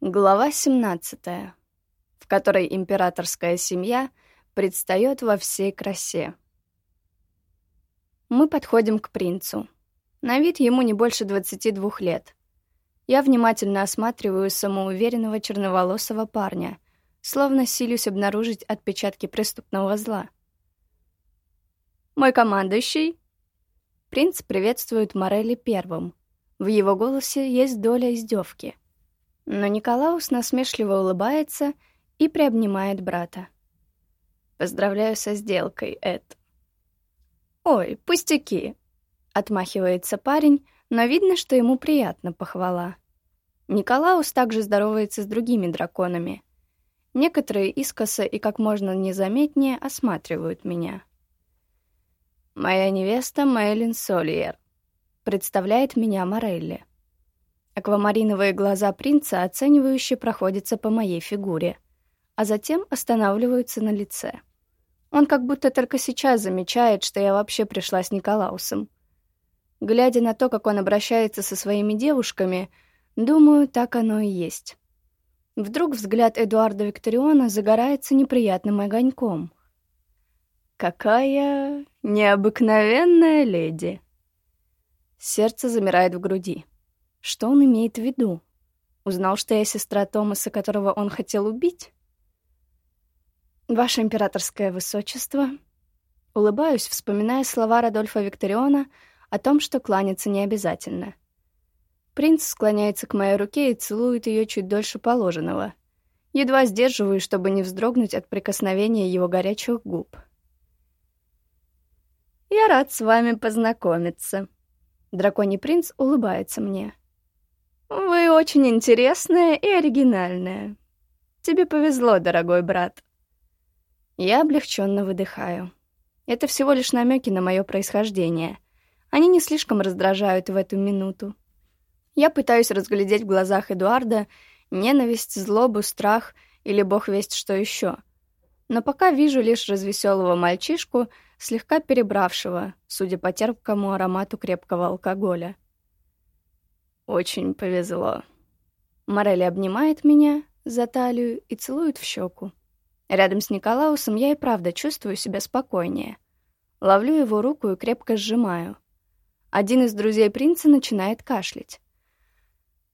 Глава 17, в которой императорская семья предстает во всей красе. Мы подходим к принцу. На вид ему не больше 22 лет. Я внимательно осматриваю самоуверенного черноволосого парня, словно силюсь обнаружить отпечатки преступного зла. «Мой командующий!» Принц приветствует Морелли первым. В его голосе есть доля издевки — но Николаус насмешливо улыбается и приобнимает брата. «Поздравляю со сделкой, Эд». «Ой, пустяки!» — отмахивается парень, но видно, что ему приятна похвала. Николаус также здоровается с другими драконами. Некоторые искоса и как можно незаметнее осматривают меня. «Моя невеста Мэйлин Сольер», — представляет меня Морелли. Аквамариновые глаза принца оценивающе проходятся по моей фигуре, а затем останавливаются на лице. Он как будто только сейчас замечает, что я вообще пришла с Николаусом. Глядя на то, как он обращается со своими девушками, думаю, так оно и есть. Вдруг взгляд Эдуарда Викториона загорается неприятным огоньком. «Какая необыкновенная леди!» Сердце замирает в груди. Что он имеет в виду? Узнал, что я сестра Томаса, которого он хотел убить? «Ваше императорское высочество...» Улыбаюсь, вспоминая слова Радольфа Викториона о том, что кланяться не обязательно. Принц склоняется к моей руке и целует ее чуть дольше положенного. Едва сдерживаю, чтобы не вздрогнуть от прикосновения его горячих губ. «Я рад с вами познакомиться». Драконий принц улыбается мне. «Вы очень интересная и оригинальная. Тебе повезло, дорогой брат». Я облегченно выдыхаю. Это всего лишь намеки на мое происхождение. Они не слишком раздражают в эту минуту. Я пытаюсь разглядеть в глазах Эдуарда ненависть, злобу, страх или бог весть что еще. Но пока вижу лишь развеселого мальчишку, слегка перебравшего, судя по терпкому аромату крепкого алкоголя. Очень повезло. Морелли обнимает меня за талию и целует в щеку. Рядом с Николаусом я и правда чувствую себя спокойнее. Ловлю его руку и крепко сжимаю. Один из друзей принца начинает кашлять.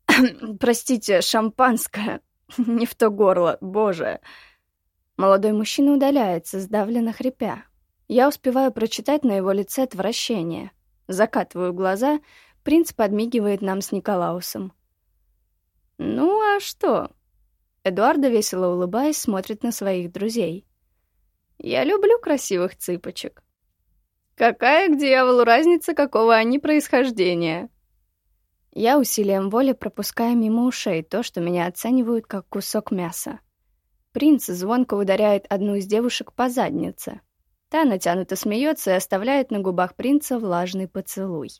«Простите, шампанское. Не в то горло, боже!» Молодой мужчина удаляется, сдавленно хрипя. Я успеваю прочитать на его лице отвращение. Закатываю глаза, Принц подмигивает нам с Николаусом. «Ну а что?» Эдуарда, весело улыбаясь, смотрит на своих друзей. «Я люблю красивых цыпочек». «Какая к дьяволу разница, какого они происхождения?» Я усилием воли пропускаю мимо ушей то, что меня оценивают как кусок мяса. Принц звонко ударяет одну из девушек по заднице. Та натянуто смеется и оставляет на губах принца влажный поцелуй.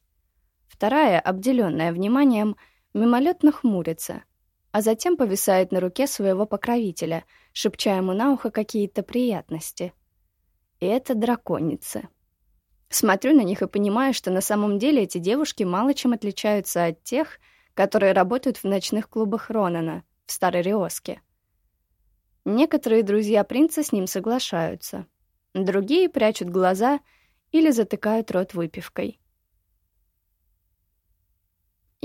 Вторая, обделенная вниманием, мимолетно хмурится, а затем повисает на руке своего покровителя, шепча ему на ухо какие-то приятности. И это драконицы. Смотрю на них и понимаю, что на самом деле эти девушки мало чем отличаются от тех, которые работают в ночных клубах Ронана в Старой Риоске. Некоторые друзья принца с ним соглашаются, другие прячут глаза или затыкают рот выпивкой.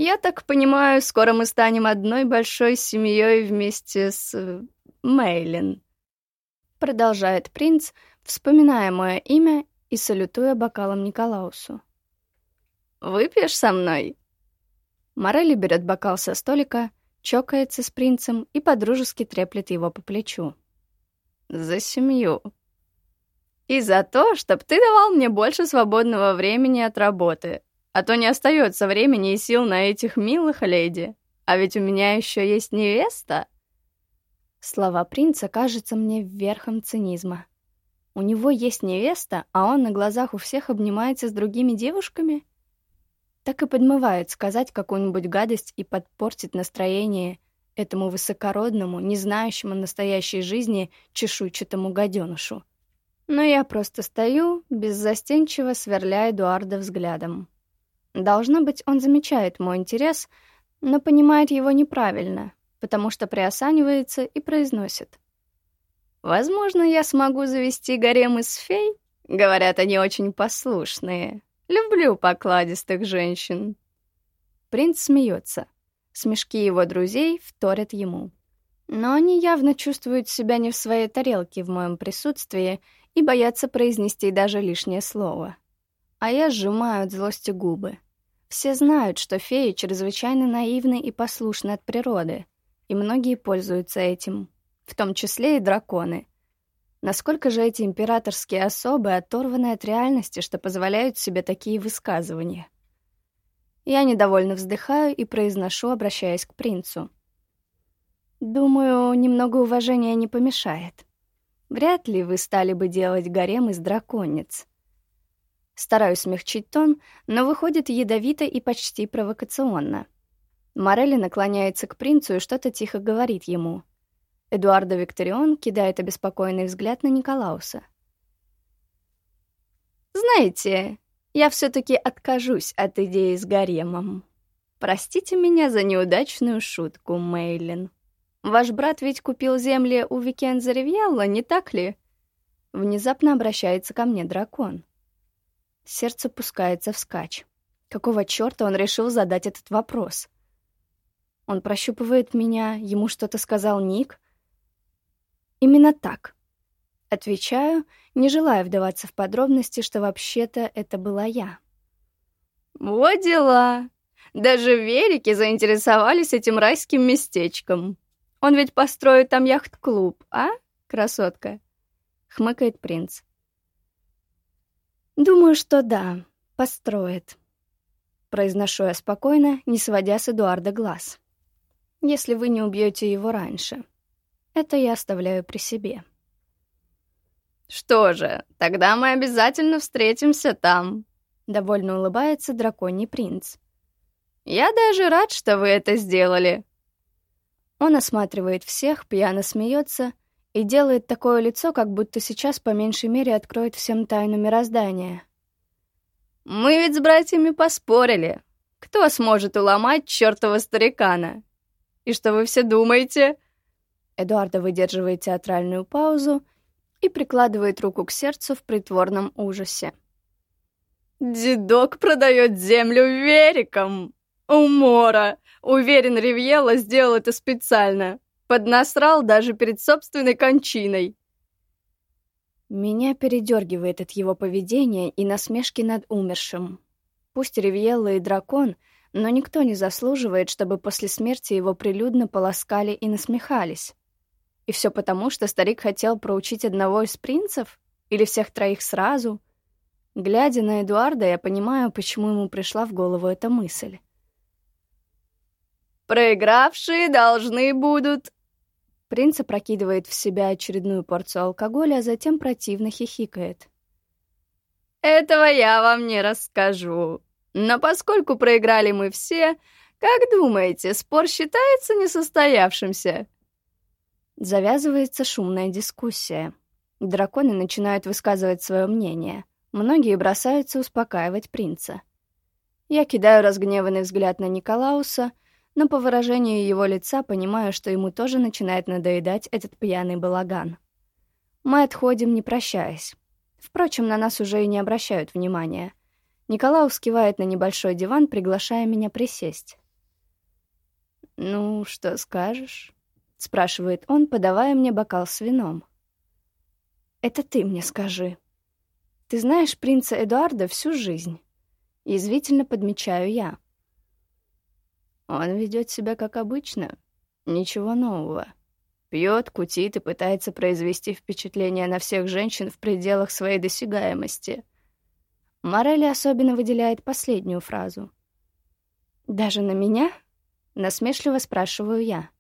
Я так понимаю, скоро мы станем одной большой семьей вместе с... Э, Мейлин. Продолжает принц, вспоминая мое имя и салютуя бокалом Николаусу. «Выпьешь со мной?» Морелли берет бокал со столика, чокается с принцем и подружески треплет его по плечу. «За семью!» «И за то, чтоб ты давал мне больше свободного времени от работы», а то не остается времени и сил на этих милых леди. А ведь у меня еще есть невеста. Слова принца кажутся мне верхом цинизма. У него есть невеста, а он на глазах у всех обнимается с другими девушками? Так и подмывает сказать какую-нибудь гадость и подпортить настроение этому высокородному, не знающему настоящей жизни чешуйчатому гаденышу. Но я просто стою, беззастенчиво сверляя Эдуарда взглядом. Должно быть, он замечает мой интерес, но понимает его неправильно потому что приосанивается и произносит. «Возможно, я смогу завести гарем из фей? Говорят, они очень послушные. Люблю покладистых женщин». Принц смеется. Смешки его друзей вторят ему. Но они явно чувствуют себя не в своей тарелке в моем присутствии и боятся произнести даже лишнее слово. А я сжимаю от злости губы. Все знают, что феи чрезвычайно наивны и послушны от природы, и многие пользуются этим, в том числе и драконы. Насколько же эти императорские особы оторваны от реальности, что позволяют себе такие высказывания? Я недовольно вздыхаю и произношу, обращаясь к принцу. Думаю, немного уважения не помешает. Вряд ли вы стали бы делать гарем из драконниц. Стараюсь смягчить тон, но выходит ядовито и почти провокационно. Морелли наклоняется к принцу и что-то тихо говорит ему. Эдуардо Викторион кидает обеспокоенный взгляд на Николауса. «Знаете, я все таки откажусь от идеи с гаремом. Простите меня за неудачную шутку, Мейлин». Ваш брат ведь купил земли у Викенза Ривьялла, не так ли? Внезапно обращается ко мне дракон. Сердце пускается вскачь. Какого чёрта он решил задать этот вопрос? Он прощупывает меня, ему что-то сказал Ник? Именно так. Отвечаю, не желая вдаваться в подробности, что вообще-то это была я. Вот дела. Даже велики заинтересовались этим райским местечком. Он ведь построит там яхт-клуб, а, красотка?» — хмыкает принц. «Думаю, что да, построит», — произношу я спокойно, не сводя с Эдуарда глаз. «Если вы не убьете его раньше. Это я оставляю при себе». «Что же, тогда мы обязательно встретимся там», — довольно улыбается драконий принц. «Я даже рад, что вы это сделали. Он осматривает всех, пьяно смеется и делает такое лицо, как будто сейчас по меньшей мере откроет всем тайну мироздания. «Мы ведь с братьями поспорили. Кто сможет уломать чертова старикана? И что вы все думаете?» Эдуарда выдерживает театральную паузу и прикладывает руку к сердцу в притворном ужасе. «Дедок продает землю вериком! Умора! Уверен, Ривьелла сделал это специально. Поднасрал даже перед собственной кончиной. Меня передергивает от его поведения и насмешки над умершим. Пусть Ривьелла и дракон, но никто не заслуживает, чтобы после смерти его прилюдно полоскали и насмехались. И все потому, что старик хотел проучить одного из принцев? Или всех троих сразу? Глядя на Эдуарда, я понимаю, почему ему пришла в голову эта мысль. Проигравшие должны будут...» Принц опрокидывает в себя очередную порцию алкоголя, а затем противно хихикает. «Этого я вам не расскажу. Но поскольку проиграли мы все, как думаете, спор считается несостоявшимся?» Завязывается шумная дискуссия. Драконы начинают высказывать свое мнение. Многие бросаются успокаивать принца. Я кидаю разгневанный взгляд на Николауса — но по выражению его лица понимаю, что ему тоже начинает надоедать этот пьяный балаган. Мы отходим, не прощаясь. Впрочем, на нас уже и не обращают внимания. Николаус кивает на небольшой диван, приглашая меня присесть. «Ну, что скажешь?» — спрашивает он, подавая мне бокал с вином. «Это ты мне скажи. Ты знаешь принца Эдуарда всю жизнь?» Язвительно подмечаю я. Он ведет себя как обычно. Ничего нового. Пьет, кутит и пытается произвести впечатление на всех женщин в пределах своей досягаемости. Морелли особенно выделяет последнюю фразу. «Даже на меня?» — насмешливо спрашиваю я.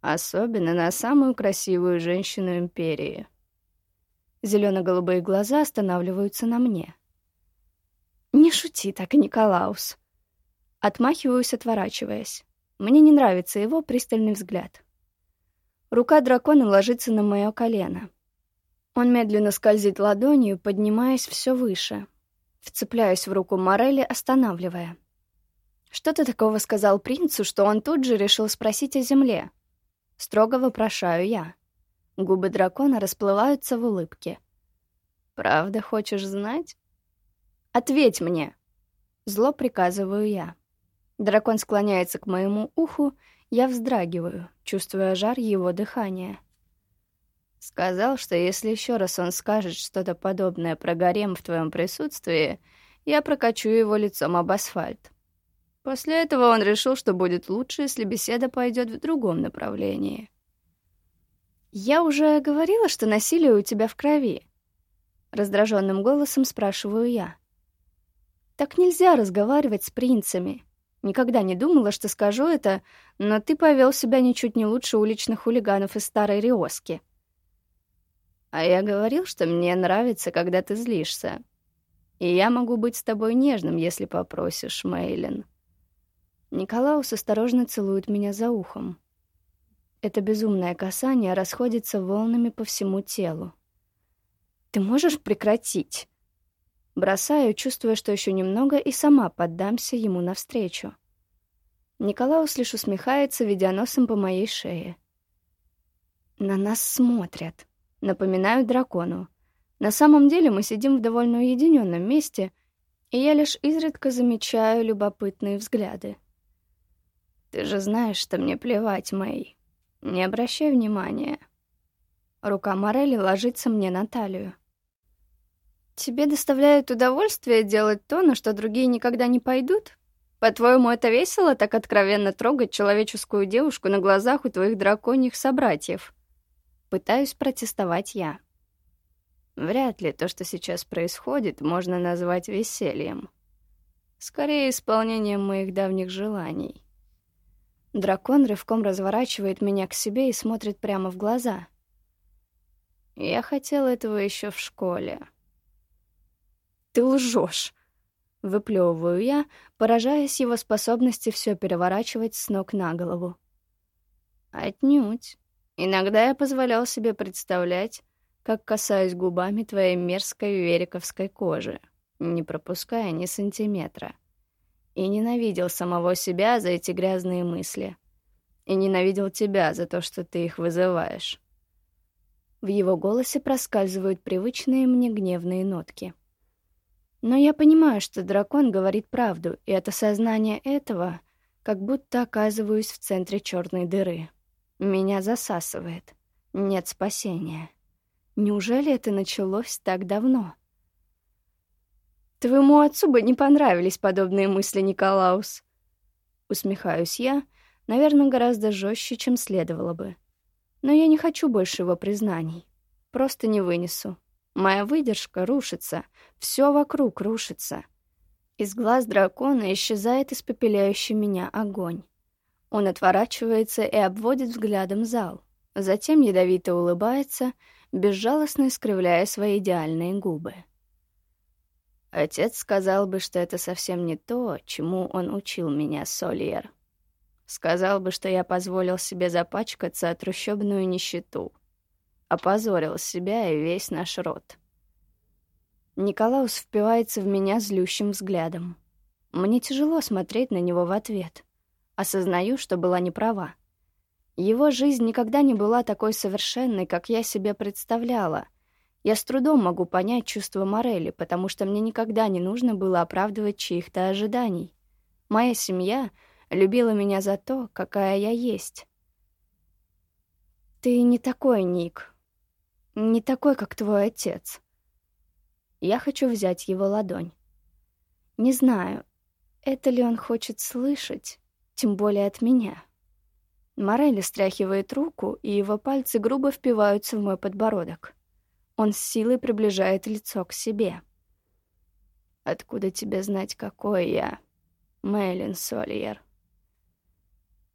«Особенно на самую красивую женщину Империи». Зелено-голубые глаза останавливаются на мне. «Не шути так, Николаус», Отмахиваюсь, отворачиваясь. Мне не нравится его пристальный взгляд. Рука дракона ложится на мое колено. Он медленно скользит ладонью, поднимаясь все выше. Вцепляюсь в руку Морели, останавливая. Что ты такого сказал принцу, что он тут же решил спросить о земле? Строго вопрошаю я. Губы дракона расплываются в улыбке. «Правда хочешь знать?» «Ответь мне!» Зло приказываю я. Дракон склоняется к моему уху, я вздрагиваю, чувствуя жар его дыхания. Сказал, что если еще раз он скажет что-то подобное про гарем в твоем присутствии, я прокачу его лицом об асфальт. После этого он решил, что будет лучше, если беседа пойдет в другом направлении. «Я уже говорила, что насилие у тебя в крови», — раздраженным голосом спрашиваю я. «Так нельзя разговаривать с принцами. Никогда не думала, что скажу это, но ты повел себя ничуть не лучше уличных хулиганов из Старой Риоски». А я говорил, что мне нравится, когда ты злишься. И я могу быть с тобой нежным, если попросишь, Мейлин. Николаус осторожно целует меня за ухом. Это безумное касание расходится волнами по всему телу. «Ты можешь прекратить?» Бросаю, чувствуя, что еще немного, и сама поддамся ему навстречу. Николаус лишь усмехается, ведя носом по моей шее. На нас смотрят. Напоминаю дракону. На самом деле мы сидим в довольно уединенном месте, и я лишь изредка замечаю любопытные взгляды. «Ты же знаешь, что мне плевать, Мэй. Не обращай внимания». Рука Морели ложится мне на талию. «Тебе доставляет удовольствие делать то, на что другие никогда не пойдут? По-твоему, это весело так откровенно трогать человеческую девушку на глазах у твоих драконьих собратьев?» Пытаюсь протестовать я. Вряд ли то, что сейчас происходит, можно назвать весельем. Скорее, исполнением моих давних желаний. Дракон рывком разворачивает меня к себе и смотрит прямо в глаза. Я хотел этого еще в школе. «Ты лжешь!» — выплевываю я, поражаясь его способности все переворачивать с ног на голову. «Отнюдь. Иногда я позволял себе представлять, как касаюсь губами твоей мерзкой вериковской кожи, не пропуская ни сантиметра. И ненавидел самого себя за эти грязные мысли. И ненавидел тебя за то, что ты их вызываешь. В его голосе проскальзывают привычные мне гневные нотки. Но я понимаю, что дракон говорит правду, и это сознание этого, как будто оказываюсь в центре черной дыры. Меня засасывает. Нет спасения. Неужели это началось так давно? Твоему отцу бы не понравились подобные мысли, Николаус. Усмехаюсь я, наверное, гораздо жестче, чем следовало бы. Но я не хочу больше его признаний. Просто не вынесу. Моя выдержка рушится, все вокруг рушится. Из глаз дракона исчезает испепеляющий меня огонь. Он отворачивается и обводит взглядом зал. Затем ядовито улыбается, безжалостно искривляя свои идеальные губы. Отец сказал бы, что это совсем не то, чему он учил меня, Сольер. Сказал бы, что я позволил себе запачкаться от трущобную нищету. Опозорил себя и весь наш род. Николаус впивается в меня злющим взглядом. Мне тяжело смотреть на него в ответ — Осознаю, что была не права. Его жизнь никогда не была такой совершенной, как я себе представляла. Я с трудом могу понять чувства Морели, потому что мне никогда не нужно было оправдывать чьих-то ожиданий. Моя семья любила меня за то, какая я есть. «Ты не такой, Ник. Не такой, как твой отец». Я хочу взять его ладонь. Не знаю, это ли он хочет слышать, тем более от меня. Морелли стряхивает руку, и его пальцы грубо впиваются в мой подбородок. Он с силой приближает лицо к себе. «Откуда тебе знать, какой я?» Мэйлин Сольер.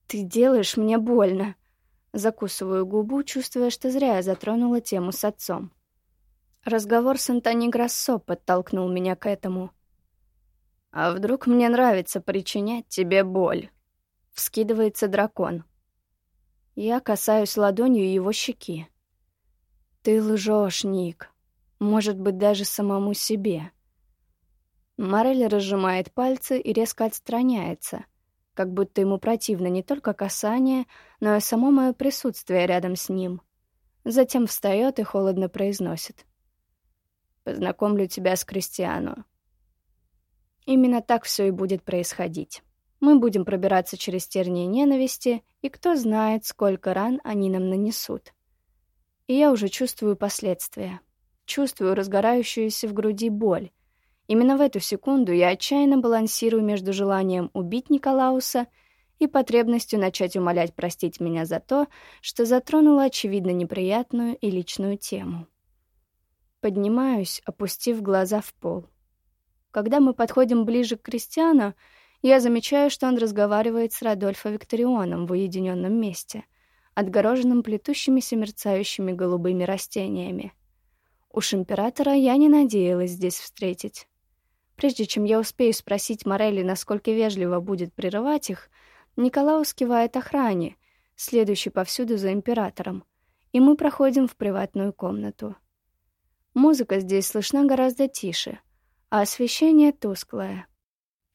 «Ты делаешь мне больно!» Закусываю губу, чувствуя, что зря я затронула тему с отцом. Разговор с Антони Грассо подтолкнул меня к этому. «А вдруг мне нравится причинять тебе боль?» Вскидывается дракон. Я касаюсь ладонью его щеки. Ты лжешь, Ник. Может быть, даже самому себе. Морель разжимает пальцы и резко отстраняется, как будто ему противно не только касание, но и само мое присутствие рядом с ним. Затем встает и холодно произносит. «Познакомлю тебя с Кристиану». Именно так все и будет происходить. Мы будем пробираться через тернии ненависти, и кто знает, сколько ран они нам нанесут. И я уже чувствую последствия. Чувствую разгорающуюся в груди боль, Именно в эту секунду я отчаянно балансирую между желанием убить Николауса и потребностью начать умолять простить меня за то, что затронула очевидно неприятную и личную тему. Поднимаюсь, опустив глаза в пол. Когда мы подходим ближе к Кристиану, я замечаю, что он разговаривает с Радольфо Викторионом в уединенном месте, отгороженном плетущимися мерцающими голубыми растениями. Уж императора я не надеялась здесь встретить. Прежде чем я успею спросить Морелли, насколько вежливо будет прерывать их, Николаус кивает охране, следующий повсюду за императором, и мы проходим в приватную комнату. Музыка здесь слышна гораздо тише, а освещение тусклое.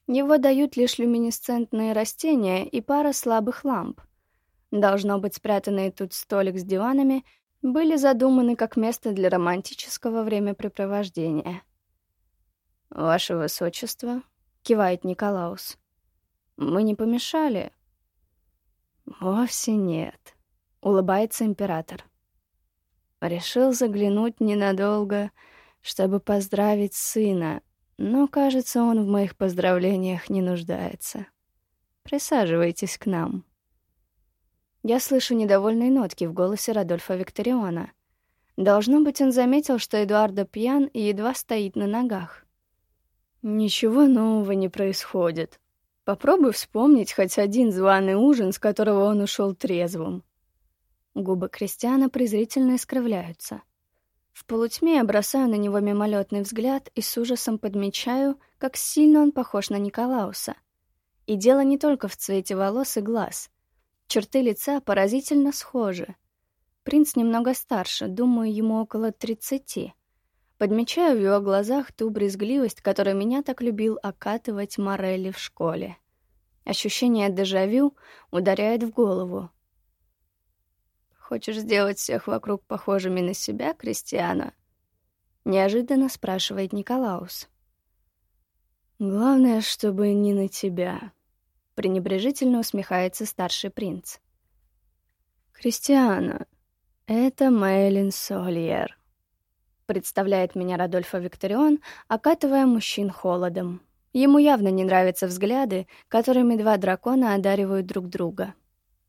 Его дают лишь люминесцентные растения и пара слабых ламп. Должно быть, спрятанные тут столик с диванами были задуманы как место для романтического времяпрепровождения — «Ваше высочество», — кивает Николаус. «Мы не помешали?» «Вовсе нет», — улыбается император. Решил заглянуть ненадолго, чтобы поздравить сына, но, кажется, он в моих поздравлениях не нуждается. Присаживайтесь к нам. Я слышу недовольные нотки в голосе Радольфа Викториона. Должно быть, он заметил, что Эдуардо пьян и едва стоит на ногах. Ничего нового не происходит. Попробуй вспомнить хоть один званый ужин, с которого он ушел трезвым. Губы Кристиана презрительно искривляются. В полутьме я бросаю на него мимолетный взгляд и с ужасом подмечаю, как сильно он похож на Николауса. И дело не только в цвете волос и глаз. Черты лица поразительно схожи. Принц немного старше, думаю, ему около тридцати. Подмечаю в его глазах ту брезгливость, которой меня так любил окатывать Морелли в школе. Ощущение дежавю ударяет в голову. «Хочешь сделать всех вокруг похожими на себя, Кристиана?» Неожиданно спрашивает Николаус. «Главное, чтобы не на тебя», — пренебрежительно усмехается старший принц. «Кристиана, это Мэйлин Сольер представляет меня Радольфо Викторион, окатывая мужчин холодом. Ему явно не нравятся взгляды, которыми два дракона одаривают друг друга.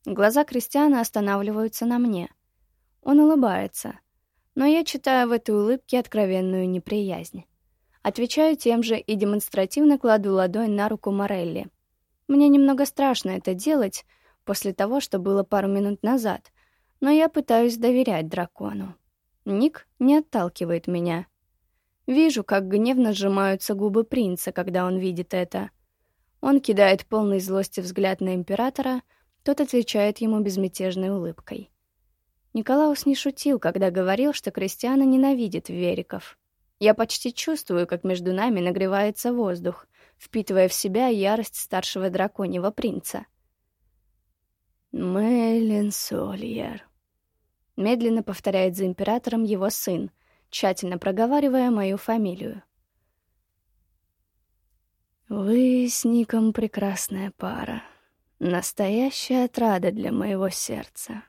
Глаза Кристиана останавливаются на мне. Он улыбается, но я читаю в этой улыбке откровенную неприязнь. Отвечаю тем же и демонстративно кладу ладонь на руку Морелли. Мне немного страшно это делать после того, что было пару минут назад, но я пытаюсь доверять дракону. Ник не отталкивает меня. Вижу, как гневно сжимаются губы принца, когда он видит это. Он кидает полный злости взгляд на императора, тот отвечает ему безмятежной улыбкой. Николаус не шутил, когда говорил, что Кристиана ненавидит вериков. Я почти чувствую, как между нами нагревается воздух, впитывая в себя ярость старшего драконьего принца. «Мэлен Сольер», Медленно повторяет за императором его сын, тщательно проговаривая мою фамилию. «Вы с Ником прекрасная пара. Настоящая отрада для моего сердца.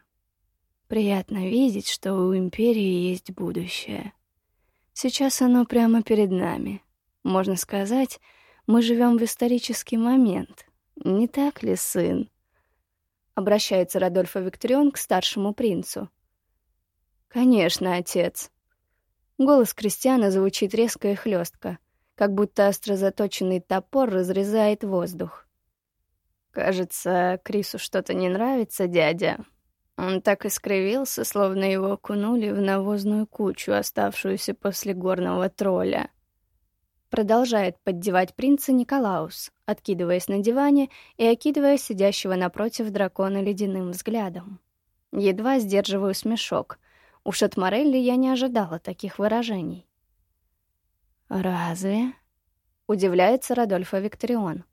Приятно видеть, что у Империи есть будущее. Сейчас оно прямо перед нами. Можно сказать, мы живем в исторический момент. Не так ли, сын?» Обращается Радольфо Викторион к старшему принцу — «Конечно, отец». Голос Кристиана звучит резко и хлестко, как будто остро заточенный топор разрезает воздух. «Кажется, Крису что-то не нравится, дядя». Он так искривился, словно его окунули в навозную кучу, оставшуюся после горного тролля. Продолжает поддевать принца Николаус, откидываясь на диване и окидывая сидящего напротив дракона ледяным взглядом. Едва сдерживаю смешок, Уж от Морелли я не ожидала таких выражений. «Разве?» — Удивляется Радольфа Викторион.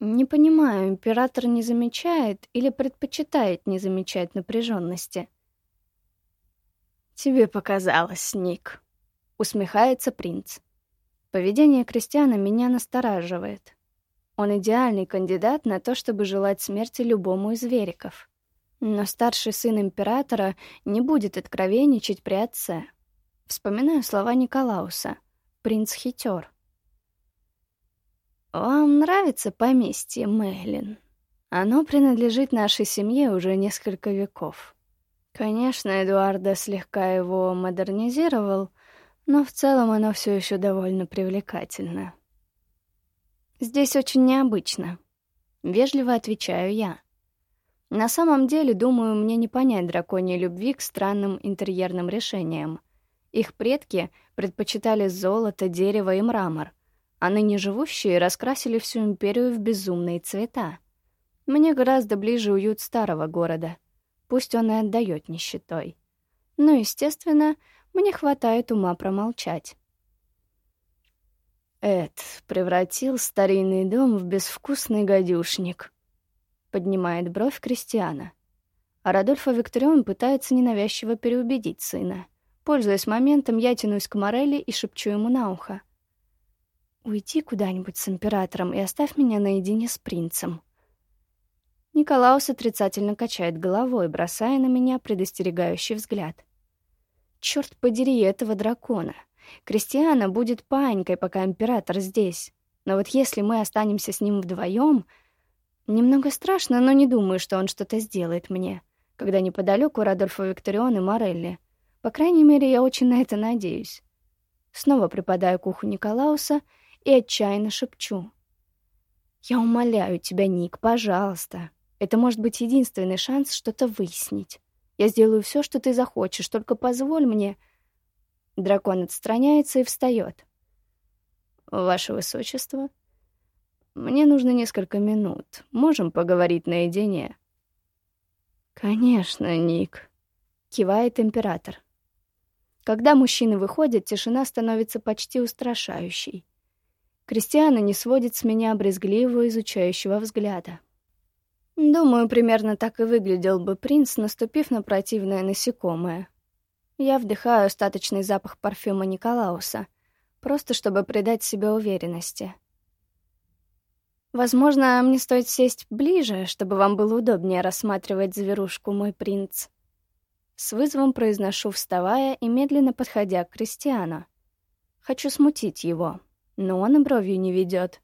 Не понимаю, император не замечает или предпочитает не замечать напряженности. «Тебе показалось, Ник», — усмехается принц. Поведение Кристиана меня настораживает. Он идеальный кандидат на то, чтобы желать смерти любому из вериков. Но старший сын императора не будет откровенничать при отце. Вспоминаю слова Николауса. Принц хитер. «Вам нравится поместье, Мэйлин? Оно принадлежит нашей семье уже несколько веков. Конечно, Эдуарда слегка его модернизировал, но в целом оно все еще довольно привлекательно. Здесь очень необычно. Вежливо отвечаю я. На самом деле, думаю, мне не понять драконьей любви к странным интерьерным решениям. Их предки предпочитали золото, дерево и мрамор — а ныне живущие раскрасили всю империю в безумные цвета. Мне гораздо ближе уют старого города, пусть он и отдает нищетой. Но, естественно, мне хватает ума промолчать. Эд превратил старинный дом в безвкусный гадюшник. Поднимает бровь Кристиана. А Радольфо Викторион пытается ненавязчиво переубедить сына. Пользуясь моментом, я тянусь к Морелли и шепчу ему на ухо. Уйди куда-нибудь с императором и оставь меня наедине с принцем. Николаус отрицательно качает головой, бросая на меня предостерегающий взгляд. Черт подери этого дракона. Кристиана будет панькой, пока император здесь. Но вот если мы останемся с ним вдвоем, немного страшно, но не думаю, что он что-то сделает мне, когда неподалеку Радольфо Викторион и Морелли. По крайней мере, я очень на это надеюсь. Снова припадаю к уху Николауса — и отчаянно шепчу. «Я умоляю тебя, Ник, пожалуйста. Это может быть единственный шанс что-то выяснить. Я сделаю все, что ты захочешь, только позволь мне...» Дракон отстраняется и встает. «Ваше Высочество, мне нужно несколько минут. Можем поговорить наедине?» «Конечно, Ник», — кивает император. Когда мужчины выходят, тишина становится почти устрашающей. Кристиана не сводит с меня брезгливого изучающего взгляда. Думаю, примерно так и выглядел бы принц, наступив на противное насекомое. Я вдыхаю остаточный запах парфюма Николауса, просто чтобы придать себе уверенности. Возможно, мне стоит сесть ближе, чтобы вам было удобнее рассматривать зверушку, мой принц. С вызовом произношу, вставая и медленно подходя к Кристиану. Хочу смутить его но он и бровью не ведет.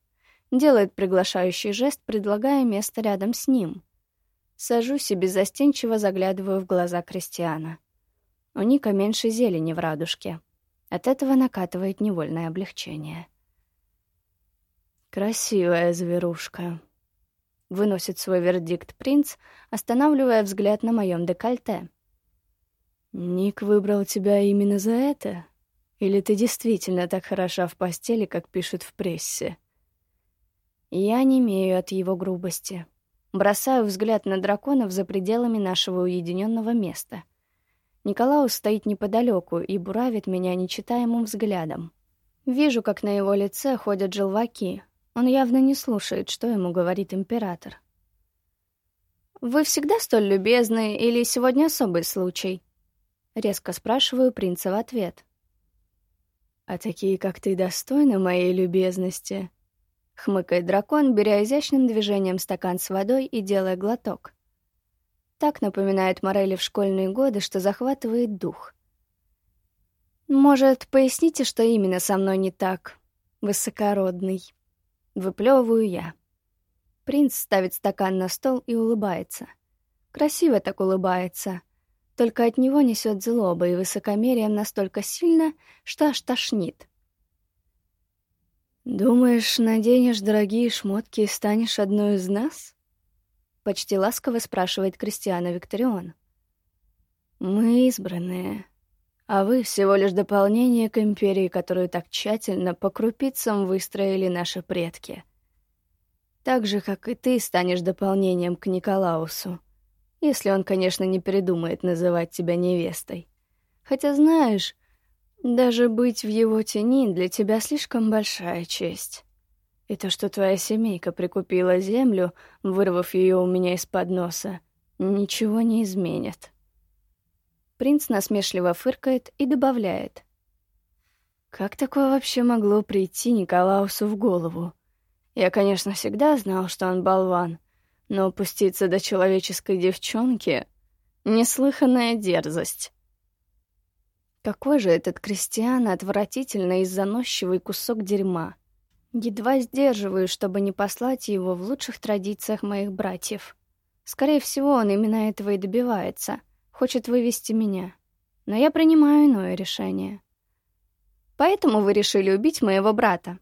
Делает приглашающий жест, предлагая место рядом с ним. Сажусь и беззастенчиво заглядываю в глаза Кристиана. У Ника меньше зелени в радужке. От этого накатывает невольное облегчение. «Красивая зверушка», — выносит свой вердикт принц, останавливая взгляд на моем декольте. «Ник выбрал тебя именно за это?» Или ты действительно так хороша в постели, как пишут в прессе? Я не имею от его грубости. Бросаю взгляд на драконов за пределами нашего уединенного места. Николаус стоит неподалеку и буравит меня нечитаемым взглядом. Вижу, как на его лице ходят желваки. Он явно не слушает, что ему говорит император. «Вы всегда столь любезны или сегодня особый случай?» Резко спрашиваю принца в ответ. «А такие, как ты, достойны моей любезности», — хмыкает дракон, беря изящным движением стакан с водой и делая глоток. Так напоминает Морели в школьные годы, что захватывает дух. «Может, поясните, что именно со мной не так, высокородный?» Выплевываю я. Принц ставит стакан на стол и улыбается. Красиво так улыбается. Только от него несет злоба и высокомерием настолько сильно, что аж тошнит. «Думаешь, наденешь дорогие шмотки и станешь одной из нас?» Почти ласково спрашивает Кристиана Викторион. «Мы избранные, а вы всего лишь дополнение к империи, которую так тщательно по крупицам выстроили наши предки. Так же, как и ты станешь дополнением к Николаусу. Если он, конечно, не передумает называть тебя невестой. Хотя, знаешь, Даже быть в его тени для тебя слишком большая честь. И то, что твоя семейка прикупила землю, вырвав ее у меня из-под носа, ничего не изменит. Принц насмешливо фыркает и добавляет. Как такое вообще могло прийти Николаусу в голову? Я, конечно, всегда знал, что он болван, но опуститься до человеческой девчонки — неслыханная дерзость. Какой же этот крестьян отвратительный и заносчивый кусок дерьма. Едва сдерживаю, чтобы не послать его в лучших традициях моих братьев. Скорее всего, он именно этого и добивается. Хочет вывести меня. Но я принимаю иное решение. Поэтому вы решили убить моего брата.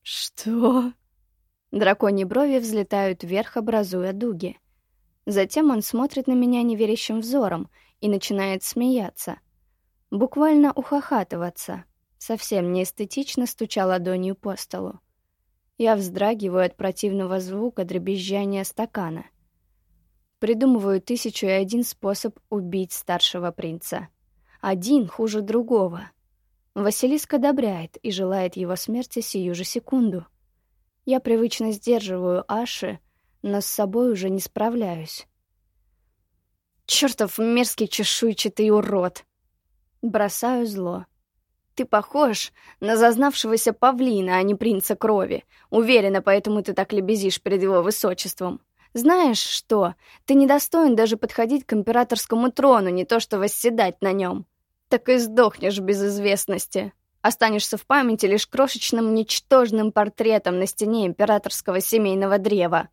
Что? Драконьи брови взлетают вверх, образуя дуги. Затем он смотрит на меня неверящим взором и начинает смеяться — буквально ухахатываться. Совсем неэстетично стуча ладонью по столу. Я вздрагиваю от противного звука дребезжания стакана. Придумываю тысячу и один способ убить старшего принца. Один хуже другого. Василиск одобряет и желает его смерти сию же секунду. Я привычно сдерживаю Аши, но с собой уже не справляюсь. «Чёртов мерзкий чешуйчатый урод!» Бросаю зло. Ты похож на зазнавшегося павлина, а не принца крови. Уверена, поэтому ты так лебезишь перед его высочеством. Знаешь что? Ты недостоин даже подходить к императорскому трону, не то что восседать на нем. Так и сдохнешь без известности. Останешься в памяти лишь крошечным ничтожным портретом на стене императорского семейного древа.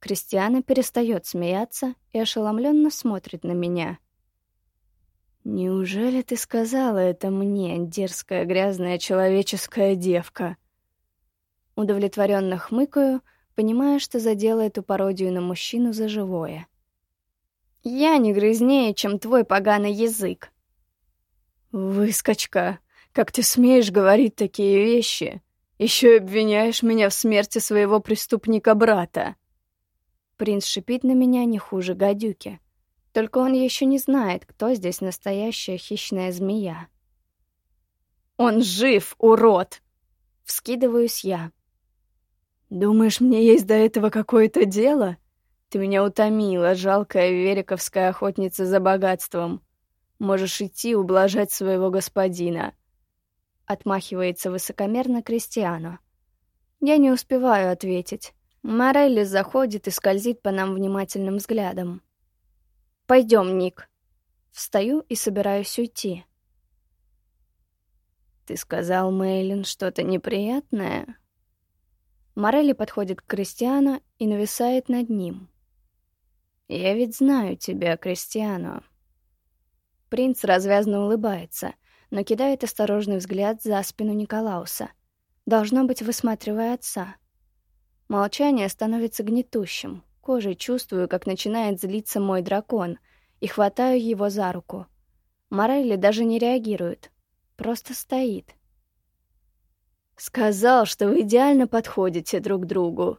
Кристиана перестает смеяться и ошеломленно смотрит на меня. «Неужели ты сказала это мне, дерзкая грязная человеческая девка?» Удовлетворенно хмыкаю, понимая, что задела эту пародию на мужчину за живое. «Я не грязнее, чем твой поганый язык». «Выскочка, как ты смеешь говорить такие вещи? Еще и обвиняешь меня в смерти своего преступника-брата». Принц шипит на меня не хуже гадюки. Только он еще не знает, кто здесь настоящая хищная змея. «Он жив, урод!» — вскидываюсь я. «Думаешь, мне есть до этого какое-то дело? Ты меня утомила, жалкая вериковская охотница за богатством. Можешь идти ублажать своего господина». Отмахивается высокомерно Кристиану. Я не успеваю ответить. Морелли заходит и скользит по нам внимательным взглядом. Пойдем, Ник. Встаю и собираюсь уйти. Ты сказал, Мейлин, что-то неприятное? Морелли подходит к Кристиану и нависает над ним. Я ведь знаю тебя, Кристиану. Принц развязно улыбается, но кидает осторожный взгляд за спину Николауса. Должно быть, высматривая отца. Молчание становится гнетущим, Кожей чувствую, как начинает злиться мой дракон, и хватаю его за руку. Морелли даже не реагирует, просто стоит. «Сказал, что вы идеально подходите друг другу»,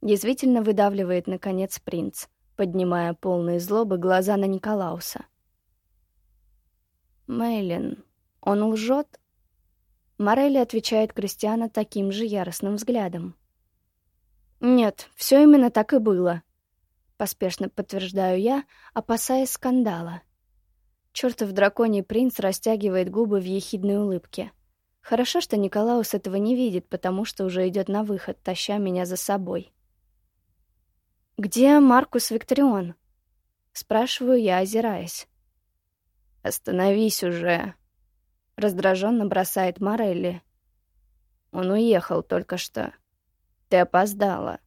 Язвительно выдавливает, наконец, принц, поднимая полные злобы глаза на Николауса. «Мейлин, он лжет?» Морелли отвечает Кристиана таким же яростным взглядом. «Нет, все именно так и было», — поспешно подтверждаю я, опасаясь скандала. Чёртов драконий принц растягивает губы в ехидной улыбке. Хорошо, что Николаус этого не видит, потому что уже идет на выход, таща меня за собой. «Где Маркус Викторион?» — спрашиваю я, озираясь. «Остановись уже!» — раздраженно бросает Морелли. «Он уехал только что». Ты опоздала.